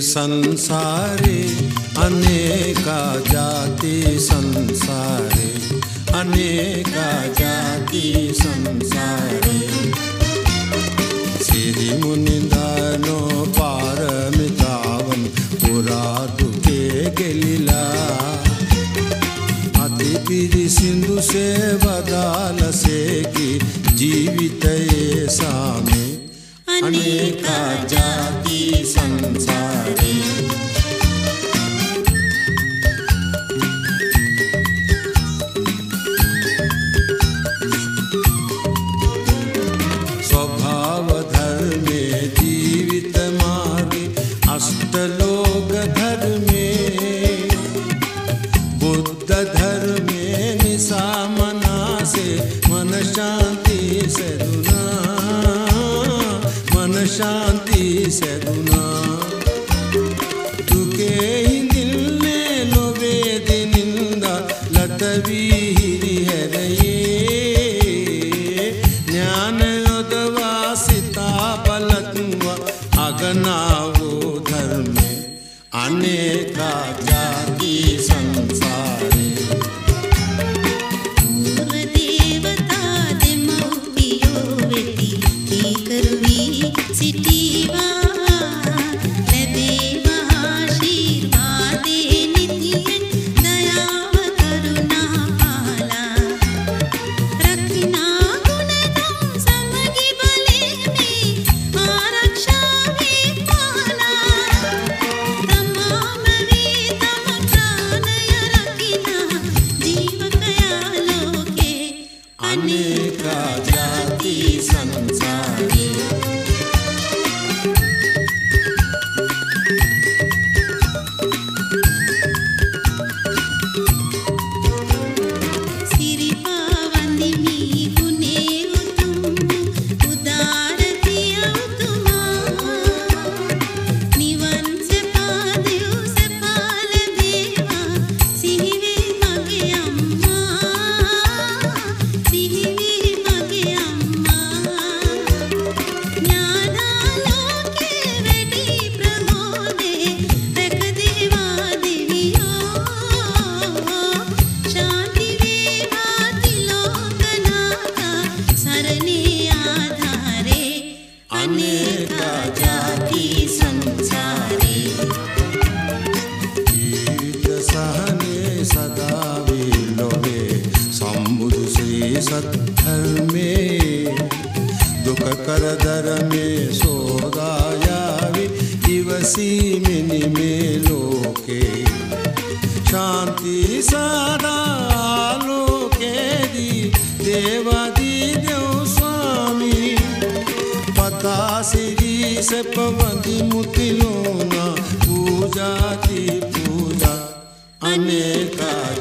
संसारे, अनेका जाति संसारे, अनेका जाति संसारे। सिरि मुनिदानो पारमितावन, पुरा दुखे गेलिला। अति पिरि सिंधु से बदाल से की जीवित सामे। अनेका जाति संसारे। स्वभाव धर्मे जीवित मार्गे अष्टलोक धर्मे बुद्ध धर्मे निशा मना से मन शांति से दुना शान्ति सदुना तु लतीरिहे ज्ञान सिता पल अग्नाो धर्मे। अनेका जाती city. सत्थर में दुख कर दर में सो इवसी मिनि में लोके। शांति सदा लोके दी, देवादी देव स्वामी। पता श्री से पवदी मुतिलोना पूजा की पूजा, अनेका